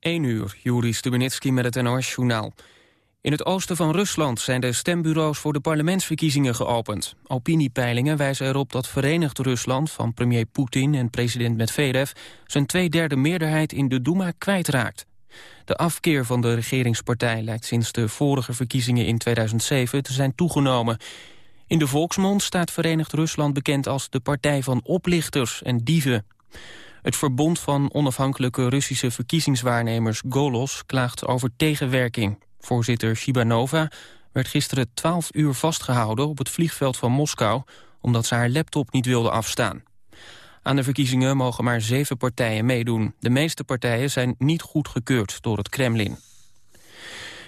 1 uur, Juri Stubenitski met het NOS-journaal. In het oosten van Rusland zijn de stembureaus voor de parlementsverkiezingen geopend. Opiniepeilingen wijzen erop dat Verenigd Rusland van premier Poetin en president Medvedev zijn tweederde meerderheid in de Duma kwijtraakt. De afkeer van de regeringspartij lijkt sinds de vorige verkiezingen in 2007 te zijn toegenomen. In de volksmond staat Verenigd Rusland bekend als de partij van oplichters en dieven. Het verbond van onafhankelijke Russische verkiezingswaarnemers Golos klaagt over tegenwerking. Voorzitter Shibanova werd gisteren 12 uur vastgehouden op het vliegveld van Moskou... omdat ze haar laptop niet wilde afstaan. Aan de verkiezingen mogen maar zeven partijen meedoen. De meeste partijen zijn niet goedgekeurd door het Kremlin.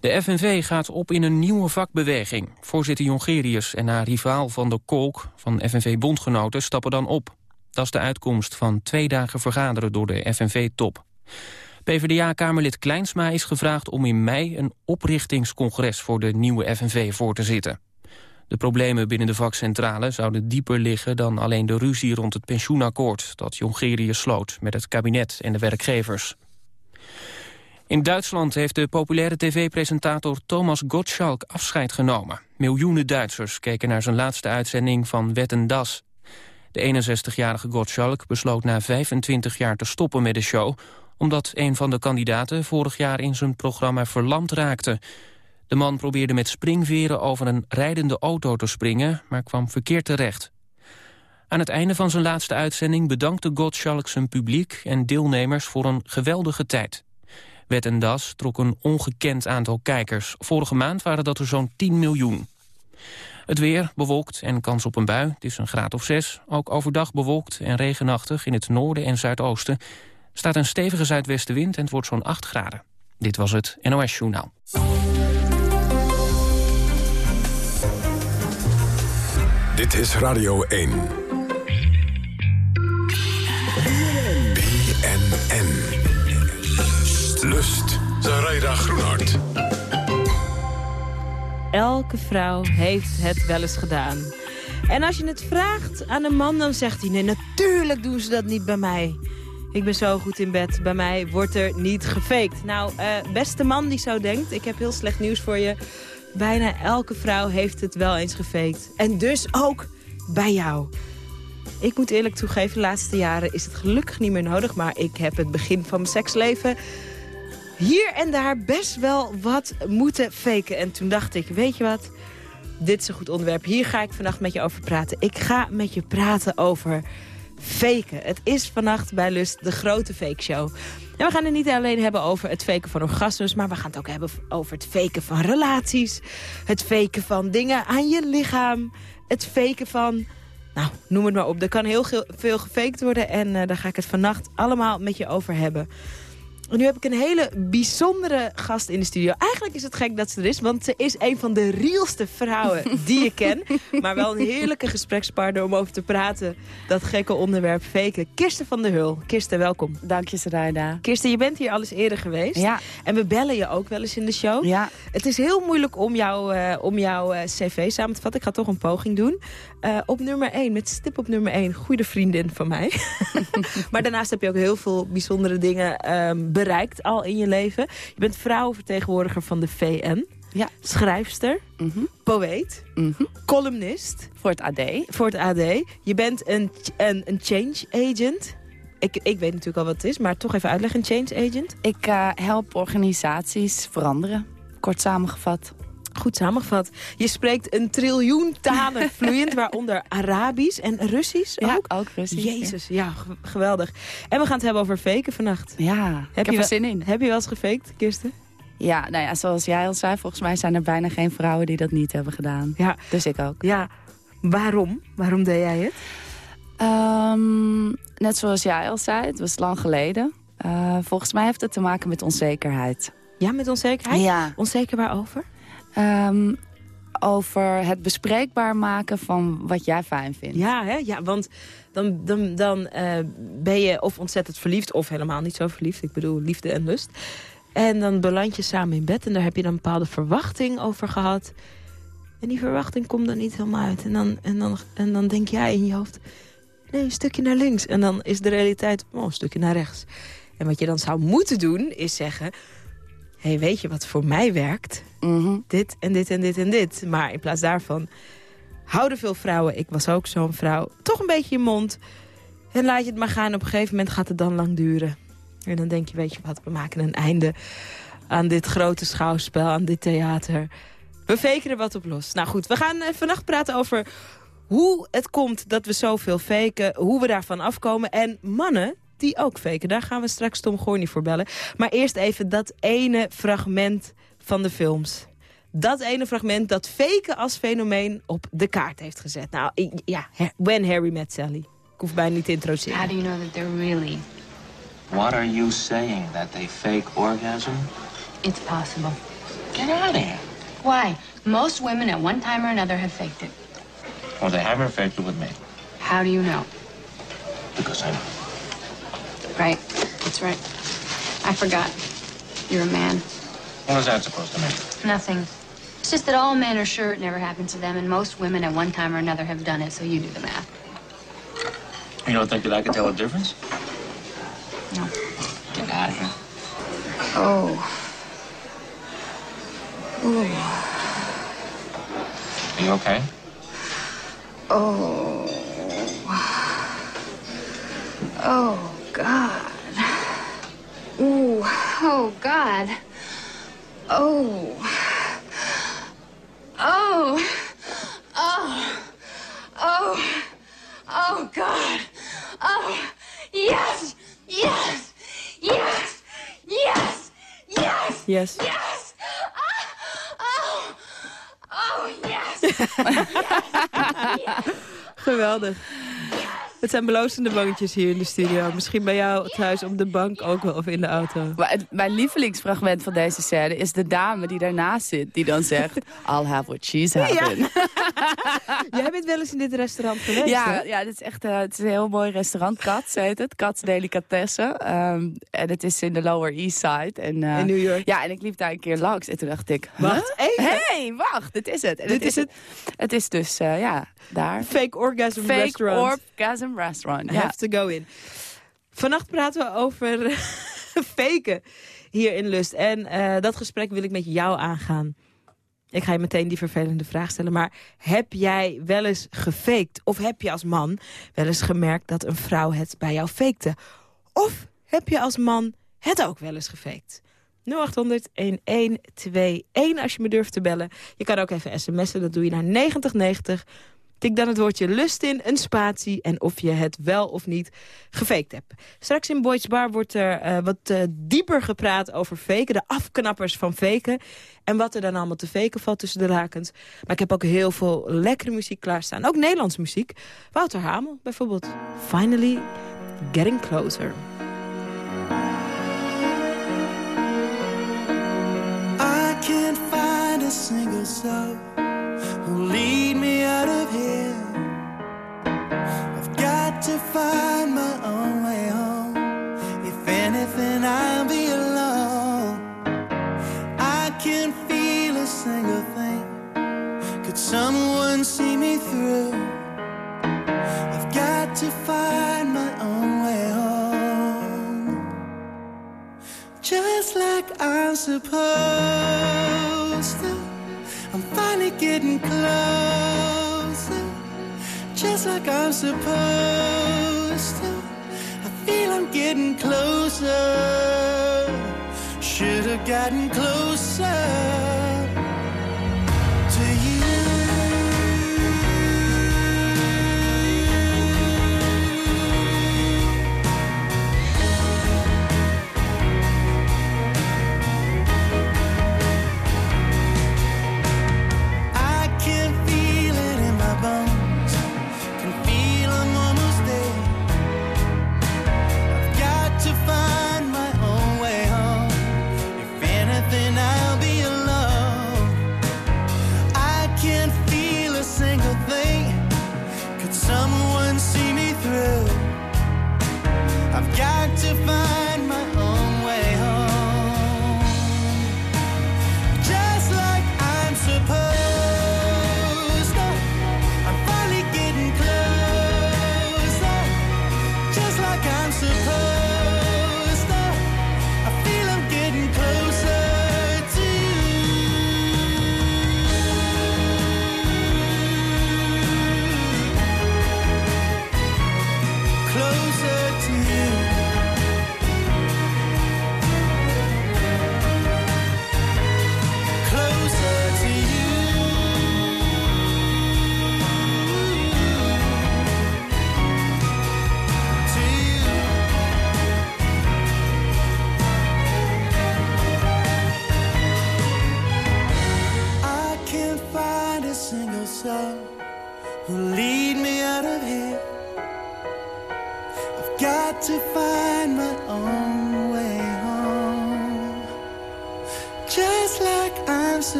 De FNV gaat op in een nieuwe vakbeweging. Voorzitter Jongerius en haar rivaal Van der Kolk van FNV-bondgenoten stappen dan op. Dat is de uitkomst van twee dagen vergaderen door de FNV-top. PvdA-kamerlid Kleinsma is gevraagd om in mei een oprichtingscongres voor de nieuwe FNV voor te zitten. De problemen binnen de vakcentrale zouden dieper liggen dan alleen de ruzie rond het pensioenakkoord dat Jongerius sloot met het kabinet en de werkgevers. In Duitsland heeft de populaire tv-presentator Thomas Gottschalk afscheid genomen. Miljoenen Duitsers keken naar zijn laatste uitzending van Wetten Das. De 61-jarige Gottschalk besloot na 25 jaar te stoppen met de show... omdat een van de kandidaten vorig jaar in zijn programma verlamd raakte. De man probeerde met springveren over een rijdende auto te springen... maar kwam verkeerd terecht. Aan het einde van zijn laatste uitzending bedankte Gottschalk zijn publiek... en deelnemers voor een geweldige tijd. Wet en Das trok een ongekend aantal kijkers. Vorige maand waren dat er zo'n 10 miljoen. Het weer bewolkt en kans op een bui. Het is een graad of 6. Ook overdag bewolkt en regenachtig in het noorden en zuidoosten. staat een stevige zuidwestenwind en het wordt zo'n 8 graden. Dit was het NOS Journaal. Dit is Radio 1. Elke vrouw heeft het wel eens gedaan. En als je het vraagt aan een man, dan zegt hij... nee, natuurlijk doen ze dat niet bij mij. Ik ben zo goed in bed. Bij mij wordt er niet gefaked. Nou, uh, beste man die zo denkt, ik heb heel slecht nieuws voor je. Bijna elke vrouw heeft het wel eens gefaked. En dus ook bij jou. Ik moet eerlijk toegeven, de laatste jaren is het gelukkig niet meer nodig... maar ik heb het begin van mijn seksleven hier en daar best wel wat moeten faken. En toen dacht ik, weet je wat, dit is een goed onderwerp. Hier ga ik vannacht met je over praten. Ik ga met je praten over faken. Het is vannacht bij Lust de grote fake show. En we gaan het niet alleen hebben over het faken van orgasmes... maar we gaan het ook hebben over het faken van relaties. Het faken van dingen aan je lichaam. Het faken van... Nou, noem het maar op. Er kan heel veel gefaked worden en uh, daar ga ik het vannacht allemaal met je over hebben nu heb ik een hele bijzondere gast in de studio. Eigenlijk is het gek dat ze er is, want ze is een van de realste vrouwen die ik ken. Maar wel een heerlijke gesprekspartner om over te praten. Dat gekke onderwerp faken. Kirsten van der Hul. Kirsten, welkom. Dank je, Sarayda. Kirsten, je bent hier al eens eerder geweest. Ja. En we bellen je ook wel eens in de show. Ja. Het is heel moeilijk om, jou, uh, om jouw uh, cv samen te vatten. Ik ga toch een poging doen. Uh, op nummer 1, met stip op nummer 1, goede vriendin van mij. maar daarnaast heb je ook heel veel bijzondere dingen um, bereikt al in je leven. Je bent vrouwenvertegenwoordiger van de VN. Ja. Schrijfster, mm -hmm. poëet, mm -hmm. columnist. Voor het AD. Voor het AD. Je bent een, een, een change agent. Ik, ik weet natuurlijk al wat het is, maar toch even uitleggen. Een change agent? Ik uh, help organisaties veranderen, kort samengevat. Goed samengevat. Je spreekt een triljoen talen vloeiend, waaronder Arabisch en Russisch ja, ook. ook Russisch. Jezus, ja, geweldig. En we gaan het hebben over faken vannacht. Ja, heb ik je er zin in. Heb je wel eens gefaked, Kirsten? Ja, nou ja, zoals jij al zei, volgens mij zijn er bijna geen vrouwen die dat niet hebben gedaan. Ja. Dus ik ook. Ja, waarom? Waarom deed jij het? Um, net zoals jij al zei, het was lang geleden. Uh, volgens mij heeft het te maken met onzekerheid. Ja, met onzekerheid? Ja. Onzeker waarover? Um, over het bespreekbaar maken van wat jij fijn vindt. Ja, hè? ja want dan, dan, dan uh, ben je of ontzettend verliefd of helemaal niet zo verliefd. Ik bedoel, liefde en lust. En dan beland je samen in bed en daar heb je dan een bepaalde verwachting over gehad. En die verwachting komt dan niet helemaal uit. En dan, en dan, en dan denk jij in je hoofd, nee, een stukje naar links. En dan is de realiteit, oh, een stukje naar rechts. En wat je dan zou moeten doen, is zeggen... hé, hey, weet je wat voor mij werkt? Mhm. Dit en dit en dit en dit. Maar in plaats daarvan houden veel vrouwen... ik was ook zo'n vrouw, toch een beetje je mond... en laat je het maar gaan. Op een gegeven moment gaat het dan lang duren. En dan denk je, weet je wat, we maken een einde aan dit grote schouwspel, aan dit theater. We faken er wat op los. Nou goed, we gaan eh, vannacht praten over hoe het komt dat we zoveel faken, hoe we daarvan afkomen. En mannen die ook faken, daar gaan we straks Tom Gorny voor bellen. Maar eerst even dat ene fragment van de films. Dat ene fragment dat faken als fenomeen op de kaart heeft gezet. Nou, ja, When Harry Met Sally. Ik hoef bijna niet te introduceren. How do you know that they're really... What are you saying? That they fake orgasm? It's possible. Get out of here. Why? Most women at one time or another have faked it. Well, they haven't faked it with me. How do you know? Because I know. Right. That's right. I forgot. You're a man. What is that supposed to mean? Nothing. It's just that all men are sure it never happened to them, and most women at one time or another have done it, so you do the math. You don't think that I can tell a difference? No. Get out of here. Oh. Ooh. Are you okay? Oh. Oh, God. Ooh. Oh, God. Oh. Oh. Oh. Oh. Oh, God. Oh. Yes. Yes. Yes. Yes. Yes. Yes. Yes. Oh. Oh, yes. Geweldig. Het zijn beloostende bangetjes hier in de studio. Misschien bij jou thuis op de bank ook wel, of in de auto. Maar het- mijn lievelingsfragment van deze scène is de dame die daarnaast zit. Die dan zegt, I'll have what she's having. Jij bent wel eens in dit restaurant geweest, Ja, hè? ja, dit is echt eh, het is een heel mooi restaurant. Cats heet het. Cats Delicatessen. Ehm, en het is in de Lower East Side. En, eh, In New York. Ja, en ik liep daar een keer langs. En toen dacht ik, Wacht, huh? even. hey, wacht, dit is het. En Dit is het. Het is dus, eh, ja, daar. Fake orgasm Fake restaurant. Orgasm Restaurant. Ja. Have to go in. Vannacht praten we over faken hier in Lust. En eh, dat gesprek wil ik met jou aangaan. Ik ga je meteen die vervelende vraag stellen. Maar heb jij wel eens gefaked? Of heb je als man wel eens gemerkt dat een vrouw het bij jou fakte? Of heb je als man het ook wel eens gefaked? 0800 1121 als je me durft te bellen. Je kan ook even sms'en, dat doe je naar 9090. Tik dan het woordje lust in, een spatie... en of je het wel of niet gefaked hebt. Straks in Boyd's Bar wordt er eh, wat eh, dieper gepraat over faken. De afknappers van faken. En wat er dan allemaal te faken valt tussen de lakens. Maar ik heb ook heel veel lekkere muziek klaarstaan. Ook Nederlandse muziek. Wouter Hamel bijvoorbeeld. Finally Getting Closer. I can't find a single soul find my own way home. If anything, I'll be alone. I can't feel a single thing. Could someone see me through? I've got to find my own way home just like I'm supposed to. I'm finally getting closer, just like I'm supposed to. I feel I'm getting closer, should have gotten closer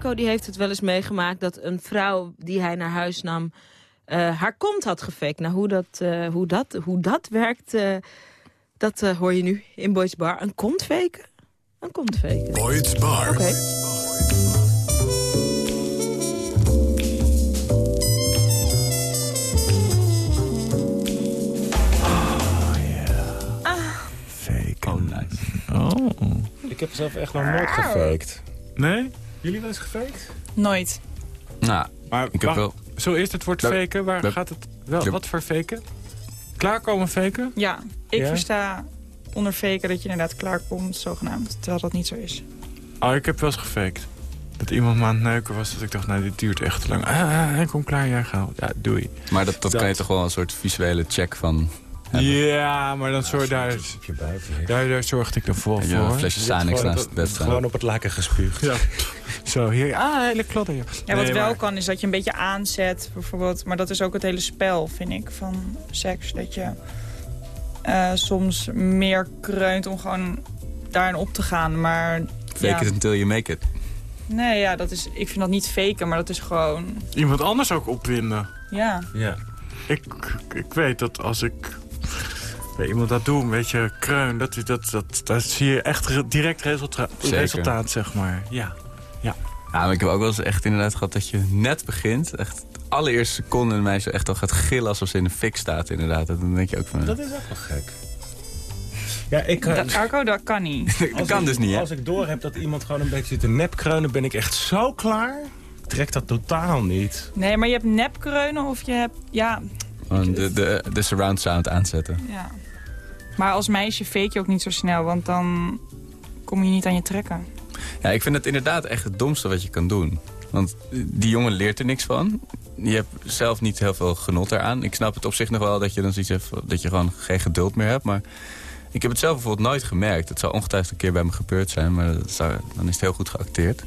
Die heeft het wel eens meegemaakt dat een vrouw die hij naar huis nam... eh, haar kont had gefakt. Nou, hoe dat, eh, hoe dat, hoe dat werkt, eh, dat eh, hoor je nu in Boys Bar. Een kont faken? Een kont faken. Boyd's Bar. Oké. Fake. Oh, nice. Oh. Ik heb zelf echt nog nooit gefaked. Nee? Jullie wel eens gefaked? Nooit. Nou, Maar ik heb wacht, wel... Zo eerst het woord faken. Waar gaat het wel? Wat voor faken? Klaarkomen faken? Ja, ik Ja? versta onder faken dat je inderdaad klaarkomt, zogenaamd. Terwijl dat niet zo is. Oh, ik heb wel eens gefaked. Dat iemand me aan het neuken was, dat ik dacht, nou, dit duurt echt te lang. Ah, ah, hij komt klaar, ja, ga. Ja, doei. Maar dat, dat, kan je toch wel een soort visuele check van... hebben. Ja, maar dan zorg, daar, daar, daar zorgde ik dan voor. Een voor. flesje Sanix naast het bed staan. Gewoon op het laken gespuugd. Ja. Zo, hier. Ah, hele klodder. Ja, Ja, wat Nee, wel maar- kan is dat je een beetje aanzet, bijvoorbeeld. Maar dat is ook het hele spel, vind ik, van seks. Dat je eh, soms meer kreunt om gewoon daarin op te gaan. Maar Fake ja, it until you make it. nee, ja, dat is, ik vind dat niet faken, maar dat is gewoon, Iemand anders ook opwinden. ja. Ja. Ik, ik weet dat als ik bij iemand dat doe, een beetje kreun, dat, dat, dat, dat zie je echt re- direct resulta Zeker. resultaat, zeg maar. Ja. Ja, maar ik heb ook wel eens echt inderdaad gehad dat je net begint. Echt de allereerste seconde een meisje echt al gaat gillen alsof ze in de fik staat inderdaad. En dan denk je ook van... Dat is ook wel gek. Ja, ik... eh, Dat, Arco, dat kan niet. dat kan ik- dus niet, hè? Als ik door heb dat iemand gewoon een beetje zit te nepkreunen, ben ik echt zo klaar. Ik trek dat totaal niet. Nee, maar je hebt nepkreunen of je hebt, ja, Gewoon de, de, de surround sound aanzetten. ja. Maar als meisje fake je ook niet zo snel, want dan kom je niet aan je trekken. Ja, ik vind het inderdaad echt het domste wat je kan doen. Want die jongen leert er niks van. Je hebt zelf niet heel veel genot eraan. Ik snap het op zich nog wel dat je dan zoiets hebt... dat je gewoon geen geduld meer hebt. Maar ik heb het zelf bijvoorbeeld nooit gemerkt. Het zou ongetwijfeld een keer bij me gebeurd zijn. Maar dat zou, dan is het heel goed geacteerd.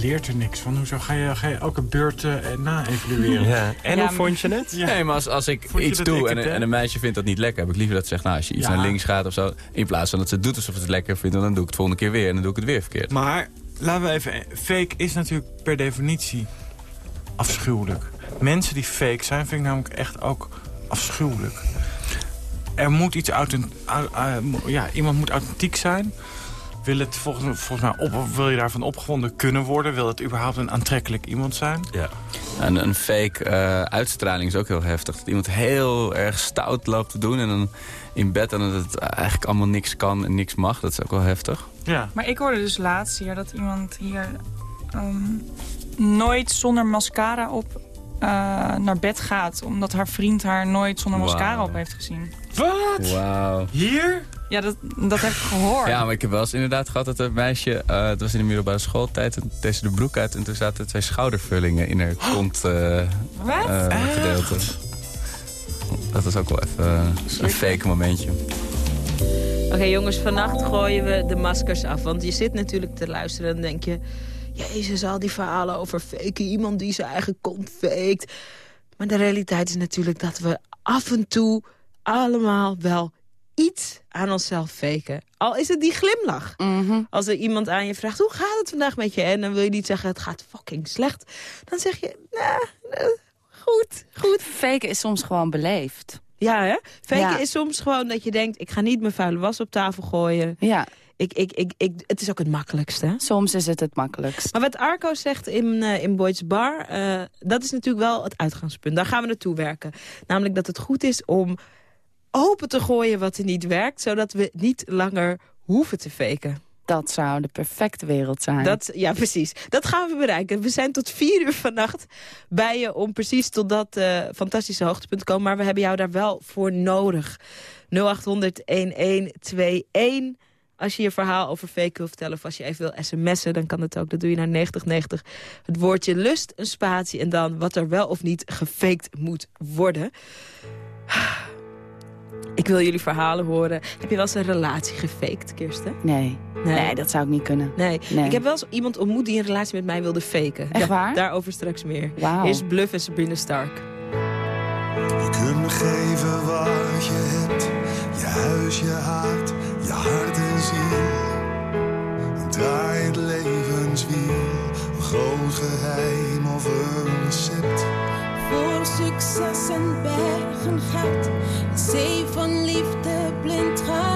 Leert er niks van. Hoezo ga je, ga je elke beurt eh, na-evalueren? Ja. En Ja, hoe vond je het? Ja. Nee, maar als, als ik iets doe ik en, een meisje vindt dat niet lekker... heb ik liever dat ze zegt, nou, als je iets Ja. naar links gaat of zo... in plaats van dat ze doet alsof ze het lekker vindt... dan doe ik het volgende keer weer en dan doe ik het weer verkeerd. Maar laten we even... Fake is natuurlijk per definitie afschuwelijk. Mensen die fake zijn, vind ik namelijk echt ook afschuwelijk. Er moet iets authent... au- au- mo- ja, iemand moet authentiek zijn. Wil, het volgens, volgens mij op, wil je daarvan opgewonden kunnen worden? Wil het überhaupt een aantrekkelijk iemand zijn? Ja. En een fake eh, uitstraling is ook heel heftig. Dat iemand heel erg stout loopt te doen... en dan in bed en dat het eigenlijk allemaal niks kan en niks mag. Dat is ook wel heftig. Ja. Maar ik hoorde dus laatst hier dat iemand hier ehm, nooit zonder mascara op eh, naar bed gaat. Omdat haar vriend haar nooit zonder mascara op heeft gezien. Wat? Wauw. Hier? Ja, dat, dat heb ik gehoord. Ja, maar ik heb wel eens inderdaad gehad dat een meisje... eh, het was in de middelbare schooltijd, en deed ze de broek uit... en toen zaten twee schoudervullingen in haar kont Wat? eh, gedeelte. Dat was ook wel even een fake momentje. Oké jongens, vannacht gooien we de maskers af. Want je zit natuurlijk te luisteren en denk je... Jezus, al die verhalen over faken. Iemand die zijn eigen kont faked. Maar de realiteit is natuurlijk dat we af en toe allemaal wel iets aan onszelf faken. Al is het die glimlach. Mhm. Als er iemand aan je vraagt, hoe gaat het vandaag met je? En dan wil je niet zeggen, het gaat fucking slecht. Dan zeg je, nou, eh, goed, goed. Faken is soms gewoon beleefd. Ja, hè? Faken Ja. is soms gewoon dat je denkt... ik ga niet mijn vuile was op tafel gooien. Ja, Ik, ik, ik, ik, het is ook het makkelijkste. Soms is het het makkelijkst. Maar wat Arco zegt in, uh, in Boyd's Bar... Uh, dat is natuurlijk wel het uitgangspunt. Daar gaan we naartoe werken. Namelijk dat het goed is om open te gooien wat er niet werkt... zodat we niet langer hoeven te faken. Dat zou de perfecte wereld zijn. Dat, ja, precies. Dat gaan we bereiken. We zijn tot vier uur vannacht bij je om precies tot dat uh, fantastische hoogtepunt te komen. Maar we hebben jou daar wel voor nodig. 0800-1121. Als je je verhaal over fake wil vertellen of als je even wil sms'en... dan kan het ook. Dat doe je naar 9090. Het woordje lust, een spatie en dan wat er wel of niet gefaked moet worden. Ik wil jullie verhalen horen. Heb je wel eens een relatie gefaked, Kirsten? Nee. Nee, nee dat zou ik niet kunnen. Nee. nee. Ik heb wel eens iemand ontmoet die een relatie met mij wilde faken. Echt waar? Daarover straks meer. Wow. Eerst Bluff en Sabrina Stark. Je kunt me geven wat je hebt. Je huis, je hart, je hart en ziel. Een draaiend levenswiel. Een groot geheim of een recept. Voor succes en bergen gaat. Zee van liefde, blind genot.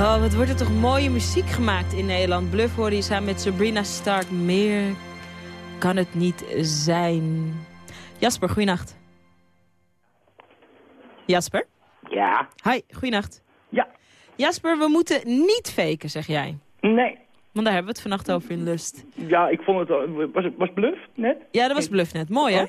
Oh, wat wordt er toch mooie muziek gemaakt in Nederland. Bluff hoorde je samen met Sabrina Stark. Meer kan het niet zijn. Jasper, goeienacht. Jasper? Ja. Hi, goeienacht. Ja. Jasper, we moeten niet faken, zeg jij. Nee. Want daar hebben we het vannacht over in Lust. Ja, ik vond het... Was, het- was bluff net? Ja, dat was bluff net. Mooi, hè?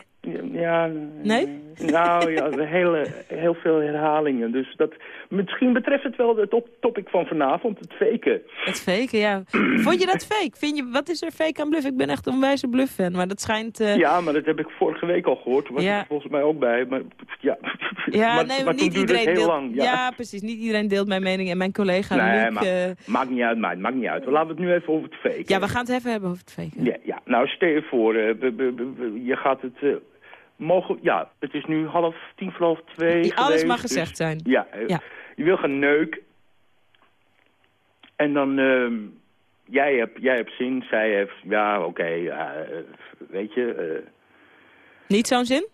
Ja. Nee? Nou ja, hele, heel veel herhalingen. Dus dat, misschien betreft het wel het top- topic van vanavond, het faken. Het faken, ja. Vond je dat fake? Vind je, wat is er fake aan bluff? Ik ben echt een wijze bluff-fan, maar dat schijnt... eh, Ja, maar dat heb ik vorige week al gehoord. Toen was Ja. ik volgens mij ook bij. Maar ja, Ja, maar, nee, maar niet iedereen deelt... lang. Ja. Ja, precies. Niet iedereen deelt mijn mening. En mijn collega nee, Luc... maar, eh, maakt niet uit, maakt, maakt niet uit. Laten we het nu even over het faken. ja, we gaan het even hebben over het faken. Ja, ja. nou stel je voor, eh, je gaat het... mogen, ja, het is nu half tien voor half twee Alles geweest, mag dus- gezegd zijn. Ja, eh, Ja. je wil gaan neuken. En dan, ehm, jij, hebt, jij hebt zin, zij heeft, ja, oké, eh, weet je... eh, Niet zo'n zin?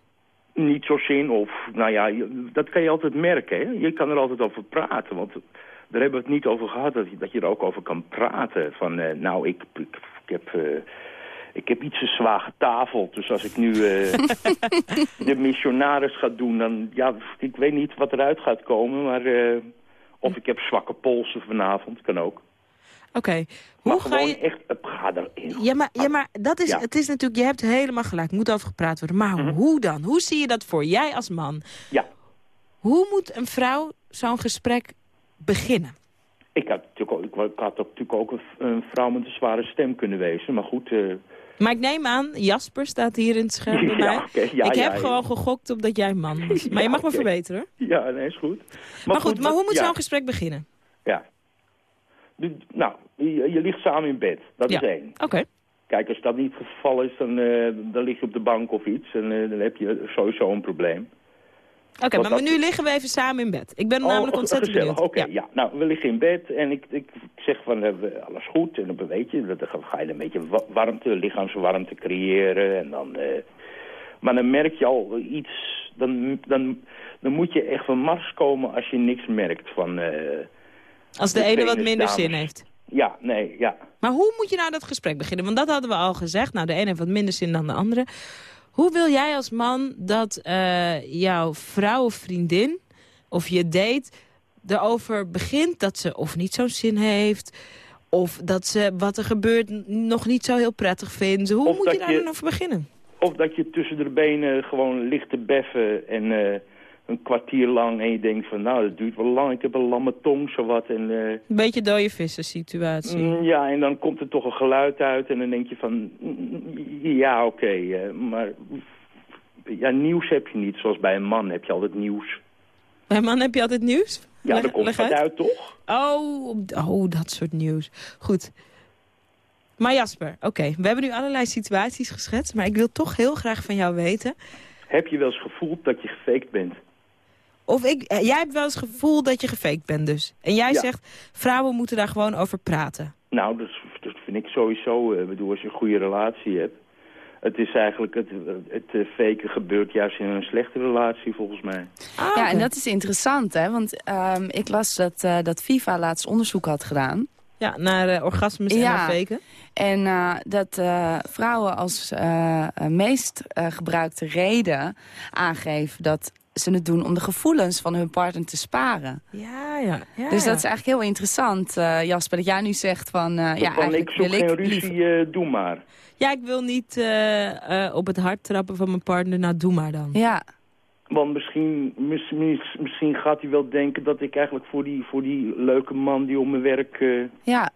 niet zo zin of, nou ja, dat kan je altijd merken. Hè? Je kan er altijd over praten, want daar hebben we het niet over gehad, dat je, dat je er ook over kan praten. Van, nou, ik, ik, ik heb... ik heb iets te zwaar getafeld, dus als ik nu eh, de missionaris ga doen, dan, ja, ik weet niet wat eruit gaat komen, maar, eh, of ik heb zwakke polsen vanavond, kan ook. Oké. Maar Hoe ga gewoon je... echt, eh, ga erin. Ja, maar, ja, maar dat is, Ja. het is natuurlijk, je hebt helemaal gelijk, moet over gepraat worden. Maar hoe dan? Hoe zie je dat voor jij als man? Mhm. Ja. Hoe moet een vrouw zo'n gesprek beginnen? Ik had, natuurlijk ook, ik, had natuurlijk ook een, een vrouw met een zware stem kunnen wezen, maar goed... eh, Maar ik neem aan, Jasper staat hier in het scherm bij Ja, ja, ik heb ja. gewoon gegokt op dat jij man was. Maar je mag me oké. verbeteren. Ja, nee, is goed. Maar, goed, maar hoe moet zo'n gesprek beginnen? Ja. Nou, je, je ligt samen in bed. Dat is één. Oké. Kijk, als dat niet het geval is, dan, eh, dan lig je op de bank of iets. En eh, dan heb je sowieso een probleem. Oké, maar dat- nu liggen we even samen in bed. Ik ben Oh, namelijk ontzettend gezellig. Oké, ja. Nou, we liggen in bed en ik, ik zeg van eh, we- alles goed. En dan weet je, dan ga je een beetje wa- warmte, lichaamswarmte creëren. En dan, eh, maar dan merk je al iets, dan, dan, dan moet je echt van Mars komen als je niks merkt van... eh, Als de de ene wat minder dames. zin heeft. Ja, nee, ja. Maar hoe moet je nou dat gesprek beginnen? Want dat hadden we al gezegd. Nou, de ene heeft wat minder zin dan de andere. Hoe wil jij als man dat eh, jouw vrouw of vriendin of je date erover begint dat ze of niet zo'n zin heeft... of dat ze wat er gebeurt nog niet zo heel prettig vindt. Hoe Of moet je daar je- dan over beginnen? Of dat je tussen de benen gewoon ligt te beffen en eh, een kwartier lang en je denkt van nou, dat duurt wel lang, ik heb een lamme tong, zowat. En, eh, Een beetje dode vissen situatie. mm, ja, en dan komt er toch een geluid uit en dan denk je van mm, ja, oké, eh, maar ja, nieuws heb je niet. Zoals bij een man heb je altijd nieuws. Bij man heb je altijd nieuws? Ja, er komt uit. uit, toch? Oh, oh, dat soort nieuws. Goed. Maar Jasper, oké, we hebben nu allerlei situaties geschetst... maar ik wil toch heel graag van jou weten... Heb je wel eens gevoeld dat je gefaked bent? Of ik, eh, jij hebt wel eens het gevoel dat je gefaked bent dus. En jij Ja. zegt, vrouwen moeten daar gewoon over praten. Nou, dat, dat vind ik sowieso. eh, Ik bedoel, als je een goede relatie hebt. Het is eigenlijk, het, het eh, faken gebeurt juist in een slechte relatie volgens mij. Ah, Ja, en dat is interessant, hè? Want ehm, ik las dat, eh, dat FIFA laatst onderzoek had gedaan. Ja, naar orgasmes en Ja. naar faken. En eh, dat eh, vrouwen als meest eh, gebruikte reden aangeven dat ze het doen om de gevoelens van hun partner te sparen. Ja, ja. ja dus ja. dat is eigenlijk heel interessant, eh, Jasper, dat jij nu zegt van... eh, ja, van, ik eigenlijk zoek wil geen ik ruzie, liever... eh, doe maar. Ja, ik wil niet eh, eh, op het hart trappen van mijn partner. Nou, doe maar dan. Ja, Want misschien, misschien, misschien gaat hij wel denken dat ik eigenlijk voor die, voor die leuke man die om mijn werk... eh, ja.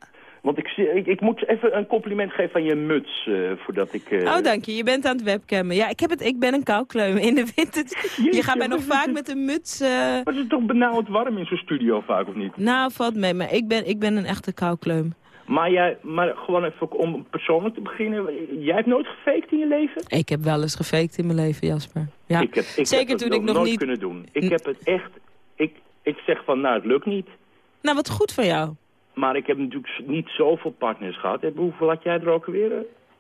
Want ik, ik, ik moet even een compliment geven aan je muts, eh, voordat ik... eh, Oh, dank je. Je bent aan het webcammen. Ja, ik, heb het, ik ben een koukleum in de winter. Je gaat mij nog vaak met een muts... eh, Maar het is toch benauwd warm in zo'n studio vaak, of niet? Nou, valt mee. Maar ik ben, ik ben een echte koukleum. Maar, jij, maar gewoon even om persoonlijk te beginnen. Jij hebt nooit gefaked in je leven? Ik heb wel eens gefaked in mijn leven, Jasper. Ja. Ik heb, ik Zeker heb toen ik nog nooit niet... kunnen doen. Ik heb het echt... Ik, ik zeg van, nou, het lukt niet. Nou, wat goed van jou. Maar ik heb natuurlijk niet zoveel partners gehad. Hoeveel had jij er ook weer?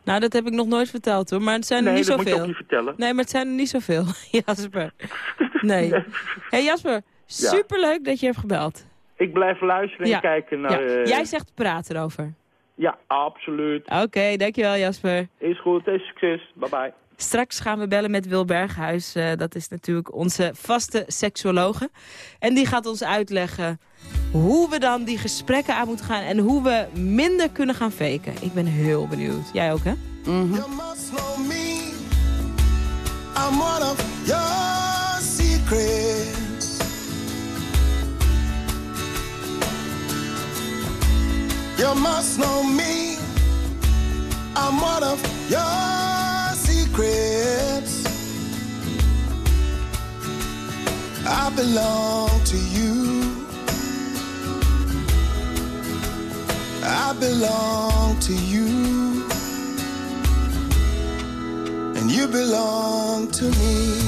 Nou, dat heb ik nog nooit verteld hoor. Maar het zijn er nee, niet dat moet je ook zoveel. niet vertellen. Nee, maar het zijn er niet zoveel, Jasper. Nee. Hé hey, Jasper, superleuk dat je hebt gebeld. Ik blijf luisteren en Ja. kijken naar... Ja. eh, Jij zegt praat erover. Ja, absoluut. Oké, dankjewel Jasper. Is goed, en succes. Bye bye. Straks gaan we bellen met Wil Berghuis. Eh, dat is natuurlijk onze vaste seksuologe. En die gaat ons uitleggen hoe we dan die gesprekken aan moeten gaan... en hoe we minder kunnen gaan faken. Ik ben heel benieuwd. Jij ook, hè? You must know me. I'm one of your secrets. You must know me. I'm one of your secrets. I belong to you. I belong to you. and you belong to me.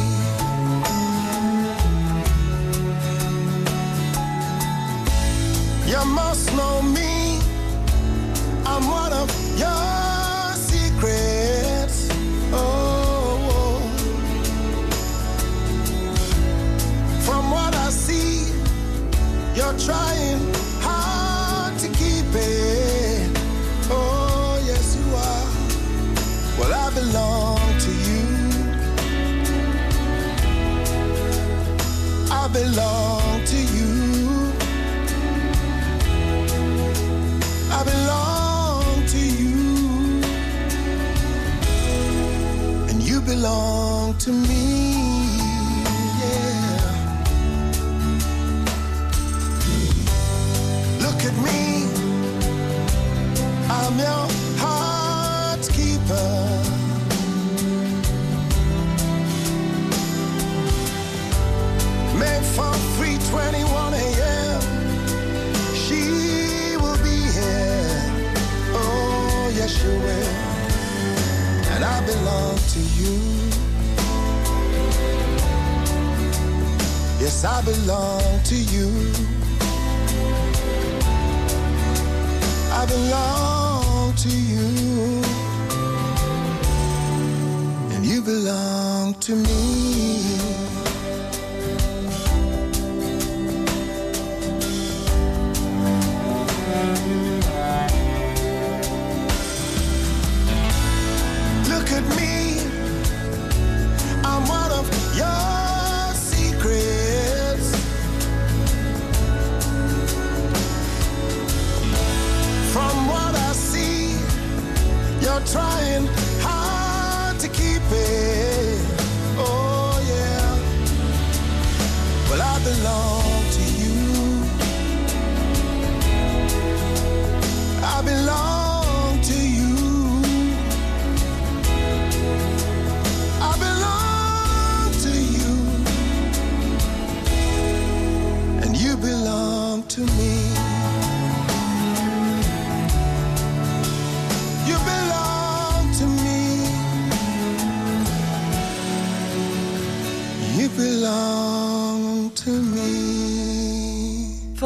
You must know me. Trying hard to keep it. Oh, yes, you are. Well, I belong to you. I belong to you. I belong to you. And you belong to me. To you. Yes, I belong to you. I belong to you. And you belong to me.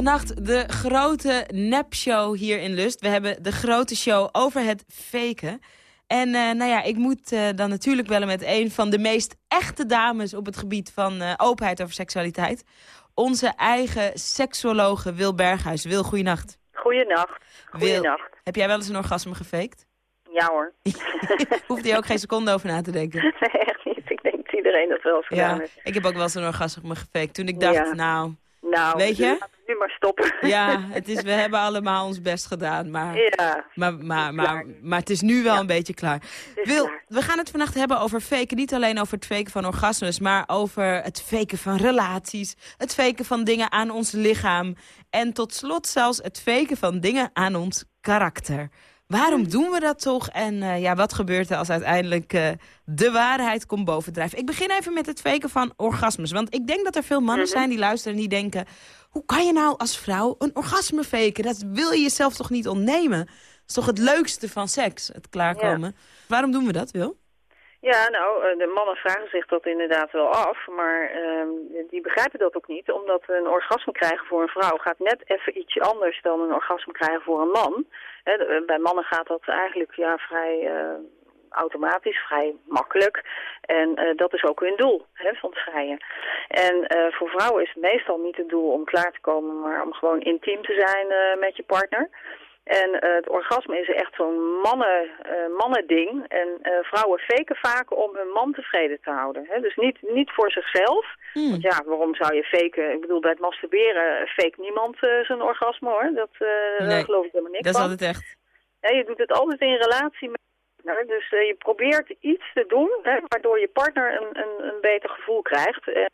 Vannacht de grote nepshow hier in Lust. We hebben de grote show over het faken. En eh, nou ja, ik moet eh, dan natuurlijk bellen met een van de meest echte dames... op het gebied van eh, openheid over seksualiteit. Onze eigen seksuologe Wil Berghuis. Wil, goeienacht. Goeienacht. Goeienacht. Wil, heb jij wel eens een orgasme gefaked? Ja hoor. Hoeft hij ook geen seconde over na te denken? Nee, echt niet. Ik denk dat iedereen dat wel eens gedaan Ja, heeft. ik heb ook wel eens een orgasme gefaked. Toen ik dacht, Ja. nou, Nou, weet je? Nu maar stoppen. Ja, het is, we hebben allemaal ons best gedaan. Maar, Ja. maar, maar, maar, maar het is nu wel een beetje klaar. Wil, klaar. we gaan het vannacht hebben over faken. Niet alleen over het faken van orgasmes, maar over het faken van relaties. Het faken van dingen aan ons lichaam. En tot slot zelfs het faken van dingen aan ons karakter. Waarom doen we dat toch? En eh, ja, wat gebeurt er als uiteindelijk eh, de waarheid komt bovendrijven? Ik begin even met het faken van orgasmes. Want ik denk dat er veel mannen zijn die luisteren en die denken... hoe kan je nou als vrouw een orgasme faken? Dat wil je jezelf toch niet ontnemen? Dat is toch het leukste van seks, het klaarkomen? Waarom doen we dat, Wil? Ja, nou, eh, de mannen vragen zich dat inderdaad wel af, maar ehm, die begrijpen dat ook niet. Omdat een orgasme krijgen voor een vrouw gaat net even ietsje anders dan een orgasme krijgen voor een man. Bij mannen gaat dat eigenlijk ja, vrij eh, automatisch, vrij makkelijk. En eh, dat is ook hun doel, hè, van het. En eh, voor vrouwen is het meestal niet het doel om klaar te komen, maar om gewoon intiem te zijn met je partner. En eh, het orgasme is echt zo'n mannen, eh mannending. En eh, vrouwen faken vaak om hun man tevreden te houden. Hè? Dus niet, niet voor zichzelf. Want ja, waarom zou je faken? Ik bedoel, bij het masturberen fake niemand zijn orgasme hoor. Dat Nee, geloof ik helemaal niks Dat is van. altijd echt. Ja, je doet het altijd in relatie met partner. Dus je probeert iets te doen hè, waardoor je partner een, een, een beter gevoel krijgt. En,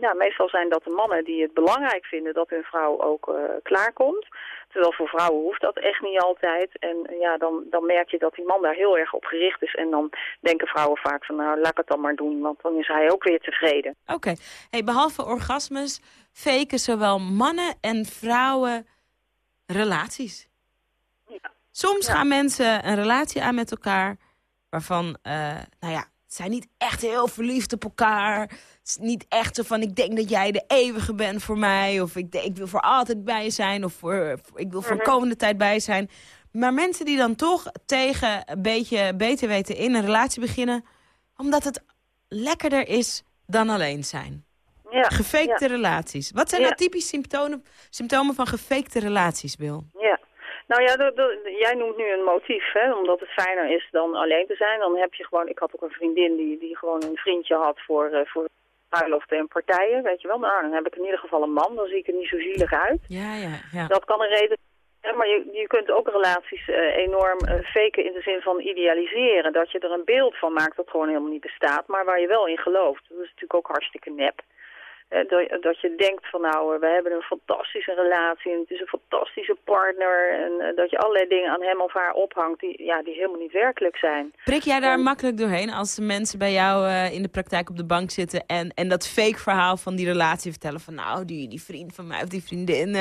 ja, meestal zijn dat de mannen die het belangrijk vinden dat hun vrouw ook eh, klaarkomt. Terwijl voor vrouwen hoeft dat echt niet altijd. En eh, ja, dan, dan merk je dat die man daar heel erg op gericht is. En dan denken vrouwen vaak van nou, laat ik het dan maar doen. Want dan is hij ook weer tevreden. Oké. Hey, behalve orgasmes faken zowel mannen en vrouwen relaties. Soms gaan mensen een relatie aan met elkaar waarvan, eh, nou ja, zijn niet echt heel verliefd op elkaar. Het is niet echt zo van, ik denk dat jij de eeuwige bent voor mij. Of ik, ik wil voor altijd bij je zijn. Of voor, ik wil voor de Mhm. komende tijd bij je zijn. Maar mensen die dan toch tegen een beetje beter weten in een relatie beginnen... omdat het lekkerder is dan alleen zijn. Ja, Gefakte ja. relaties. Wat zijn Ja. nou typisch symptomen, symptomen van gefakte relaties, Bill? Ja. Nou ja, de- jij noemt nu een motief, hè, omdat het fijner is dan alleen te zijn. Dan heb je gewoon, ik had ook een vriendin die, die gewoon een vriendje had voor, eh voor bruiloften en partijen, weet je wel. Nou, dan heb ik in ieder geval een man, dan zie ik er niet zo zielig uit. Ja, ja, ja. Dat kan een reden zijn, maar je, je kunt ook relaties eh, enorm eh, faken in de zin van idealiseren. Dat je er een beeld van maakt dat gewoon helemaal niet bestaat, maar waar je wel in gelooft. Dat is natuurlijk ook hartstikke nep. Eh, dat, je denkt van nou, we hebben een fantastische relatie en het is een fantastische partner. En eh, dat je allerlei dingen aan hem of haar ophangt die, ja, die helemaal niet werkelijk zijn. Prik jij daar makkelijk doorheen als de mensen bij jou eh, in de praktijk op de bank zitten... en, en dat fake verhaal van die relatie vertellen van... nou, die, die vriend van mij of die vriendin,